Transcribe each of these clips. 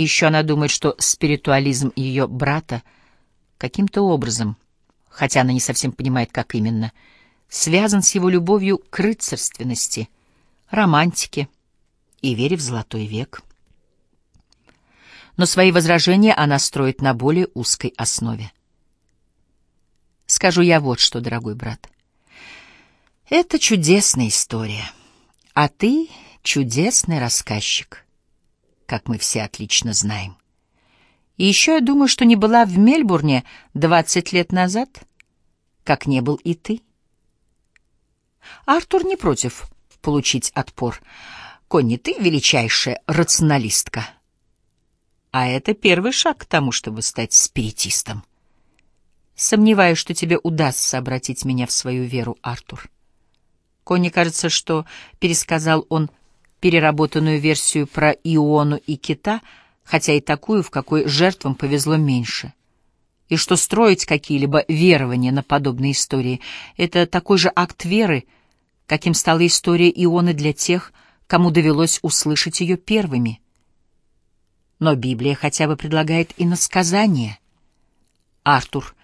Еще она думает, что спиритуализм ее брата каким-то образом, хотя она не совсем понимает, как именно, связан с его любовью к рыцарственности, романтике и вере в золотой век. Но свои возражения она строит на более узкой основе. Скажу я вот что, дорогой брат. Это чудесная история, а ты чудесный рассказчик, как мы все отлично знаем. И еще я думаю, что не была в Мельбурне двадцать лет назад, как не был и ты. Артур не против получить отпор. Конни, ты величайшая рационалистка. А это первый шаг к тому, чтобы стать спиритистом. Сомневаюсь, что тебе удастся обратить меня в свою веру, Артур. Конни кажется, что пересказал он переработанную версию про Иону и кита, хотя и такую, в какой жертвам повезло меньше. И что строить какие-либо верования на подобные истории — это такой же акт веры, каким стала история Ионы для тех, кому довелось услышать ее первыми. Но Библия хотя бы предлагает иносказание. Артур,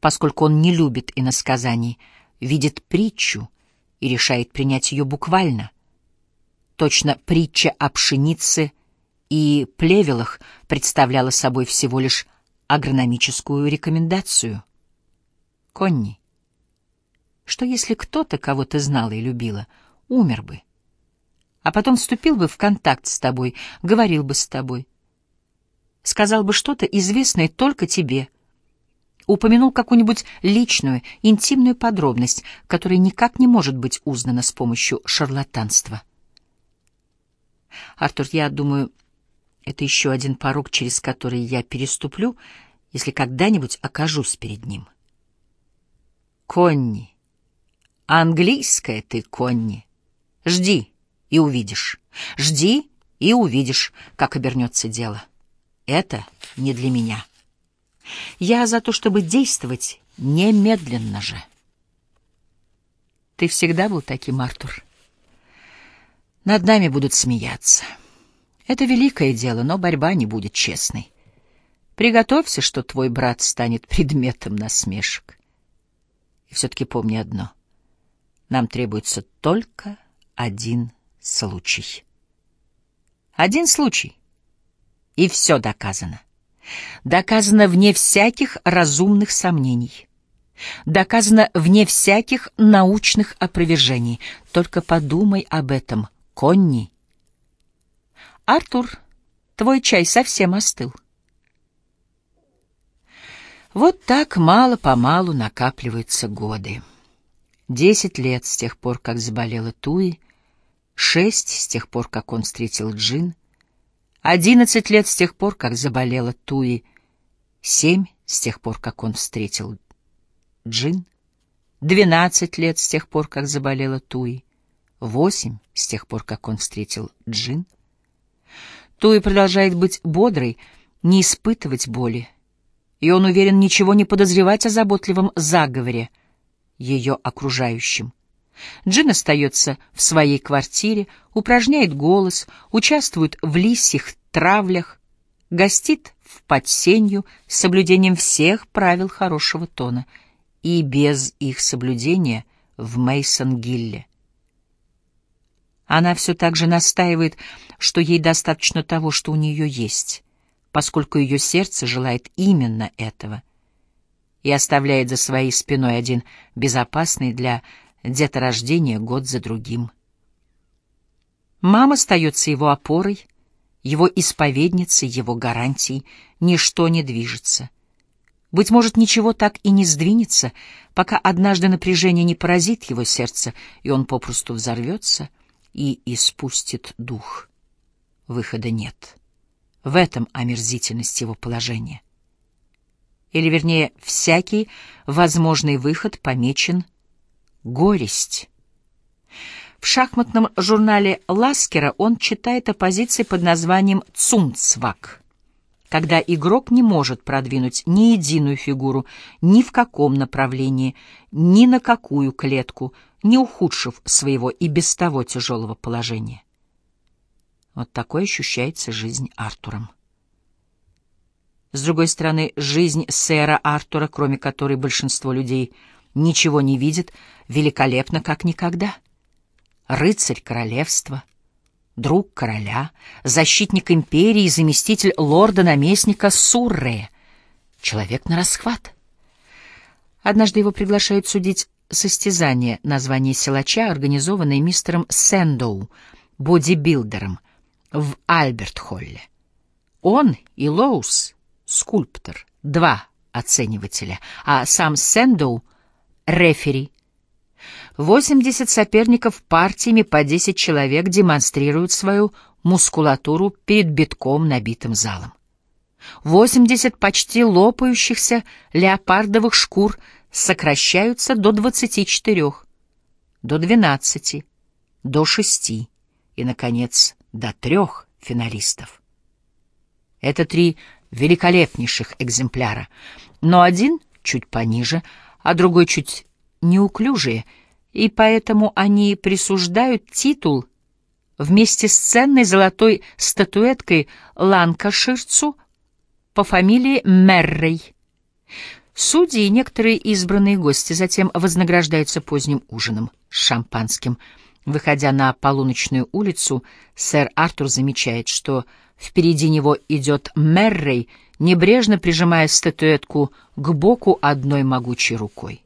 поскольку он не любит иносказаний, видит притчу и решает принять ее буквально — Точно притча о пшенице и плевелах представляла собой всего лишь агрономическую рекомендацию. Конни, что если кто-то, кого ты знала и любила, умер бы, а потом вступил бы в контакт с тобой, говорил бы с тобой, сказал бы что-то известное только тебе, упомянул какую-нибудь личную, интимную подробность, которая никак не может быть узнана с помощью шарлатанства. Артур, я думаю, это еще один порог, через который я переступлю, если когда-нибудь окажусь перед ним. Конни. Английская ты, Конни. Жди и увидишь. Жди и увидишь, как обернется дело. Это не для меня. Я за то, чтобы действовать немедленно же. Ты всегда был таким, Артур. Над нами будут смеяться. Это великое дело, но борьба не будет честной. Приготовься, что твой брат станет предметом насмешек. И все-таки помни одно. Нам требуется только один случай. Один случай. И все доказано. Доказано вне всяких разумных сомнений. Доказано вне всяких научных опровержений. Только подумай об этом — Конни. Артур, твой чай совсем остыл. Вот так мало-помалу накапливаются годы. Десять лет с тех пор, как заболела Туи, шесть с тех пор, как он встретил Джин, одиннадцать лет с тех пор, как заболела Туи, семь с тех пор, как он встретил Джин, двенадцать лет с тех пор, как заболела Туи, Восемь с тех пор, как он встретил Джин. Туи продолжает быть бодрой, не испытывать боли, и он уверен ничего не подозревать о заботливом заговоре ее окружающим. Джин остается в своей квартире, упражняет голос, участвует в лисьих травлях, гостит в подсенью с соблюдением всех правил хорошего тона и без их соблюдения в Мейсон-Гилле. Она все так же настаивает, что ей достаточно того, что у нее есть, поскольку ее сердце желает именно этого, и оставляет за своей спиной один безопасный для деторождения год за другим. Мама остается его опорой, его исповедницей, его гарантией, ничто не движется. Быть может, ничего так и не сдвинется, пока однажды напряжение не поразит его сердце, и он попросту взорвется — и испустит дух. Выхода нет. В этом омерзительность его положения. Или, вернее, всякий возможный выход помечен «горесть». В шахматном журнале Ласкера он читает о позиции под названием «цунцвак», когда игрок не может продвинуть ни единую фигуру ни в каком направлении, ни на какую клетку — не ухудшив своего и без того тяжелого положения. Вот такой ощущается жизнь Артуром. С другой стороны, жизнь сэра Артура, кроме которой большинство людей ничего не видит, великолепна как никогда. Рыцарь королевства, друг короля, защитник империи и заместитель лорда-наместника Суррея. Человек на расхват. Однажды его приглашают судить состязание, название силача, организованное мистером Сэндоу, бодибилдером, в Альберт-Холле. Он и Лоус, скульптор, два оценивателя, а сам Сэндоу — рефери. 80 соперников партиями по 10 человек демонстрируют свою мускулатуру перед битком набитым залом. 80 почти лопающихся леопардовых шкур сокращаются до 24, до 12, до 6 и, наконец, до трех финалистов. Это три великолепнейших экземпляра, но один чуть пониже, а другой чуть неуклюжее, и поэтому они присуждают титул вместе с ценной золотой статуэткой Ланкаширцу по фамилии Меррей. Судьи и некоторые избранные гости затем вознаграждаются поздним ужином с шампанским. Выходя на полуночную улицу, сэр Артур замечает, что впереди него идет Меррей, небрежно прижимая статуэтку к боку одной могучей рукой.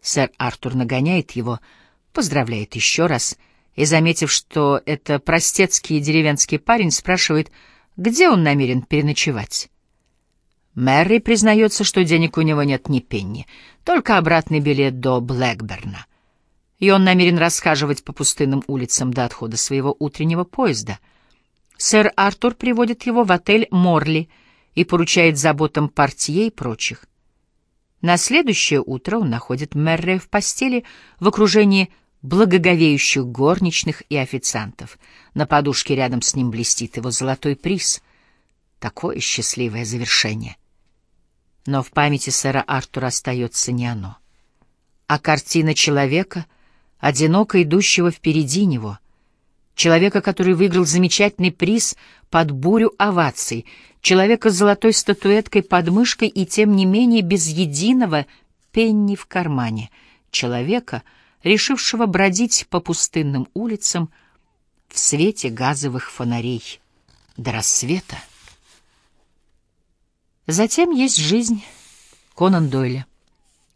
Сэр Артур нагоняет его, поздравляет еще раз и, заметив, что это простецкий деревенский парень, спрашивает, где он намерен переночевать. Мэри признается, что денег у него нет ни пенни, только обратный билет до Блэкберна. И он намерен расхаживать по пустынным улицам до отхода своего утреннего поезда. Сэр Артур приводит его в отель «Морли» и поручает заботам портье и прочих. На следующее утро он находит Мерри в постели в окружении благоговеющих горничных и официантов. На подушке рядом с ним блестит его золотой приз. Такое счастливое завершение — но в памяти сэра Артура остается не оно, а картина человека, одиноко идущего впереди него, человека, который выиграл замечательный приз под бурю оваций, человека с золотой статуэткой под мышкой и, тем не менее, без единого пенни в кармане, человека, решившего бродить по пустынным улицам в свете газовых фонарей до рассвета. Затем есть жизнь Конан Дойля,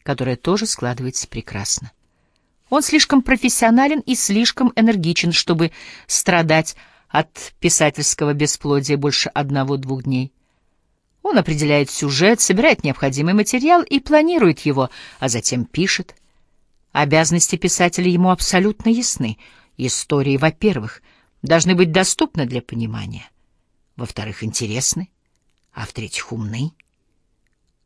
которая тоже складывается прекрасно. Он слишком профессионален и слишком энергичен, чтобы страдать от писательского бесплодия больше одного-двух дней. Он определяет сюжет, собирает необходимый материал и планирует его, а затем пишет. Обязанности писателя ему абсолютно ясны. Истории, во-первых, должны быть доступны для понимания, во-вторых, интересны, а в-третьих, умны.